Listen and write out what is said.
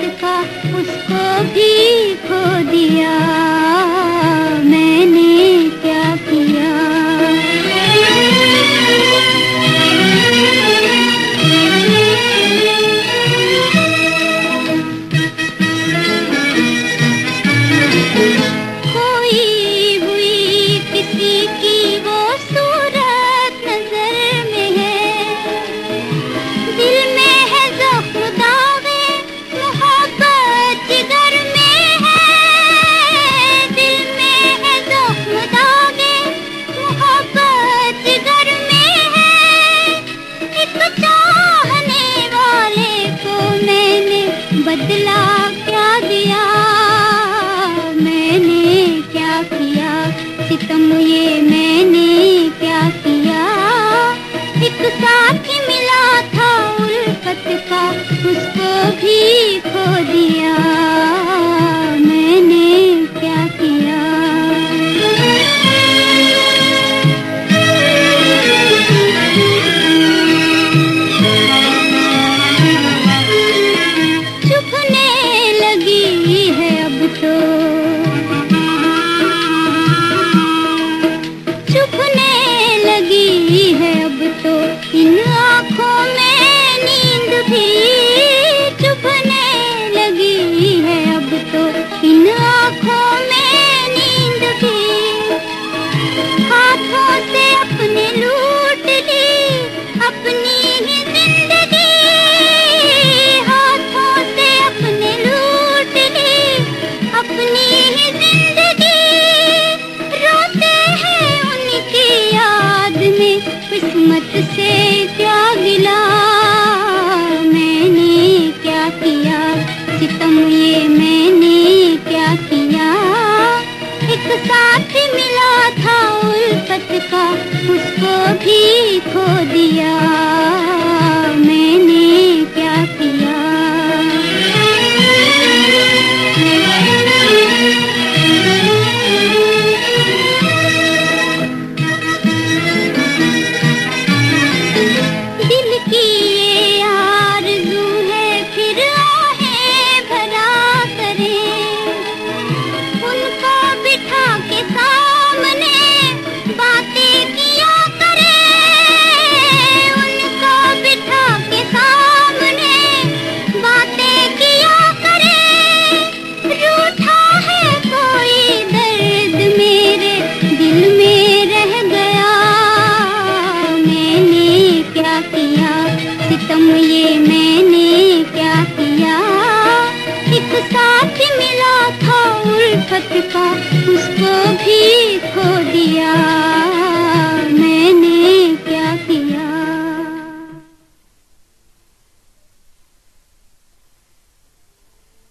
का उसको भी खो दिया। बदला क्या दिया? मैंने क्या किया? सितम ये मैंने क्या किया? एक साथ मिला था उल्फत का, उसको भी किस्मत से क्या गिला मैंने क्या किया? सितम ये मैंने क्या किया? एक साथ मिला था उल्फत का, उसको भी खो दिया। खत का उसको भी खो दिया।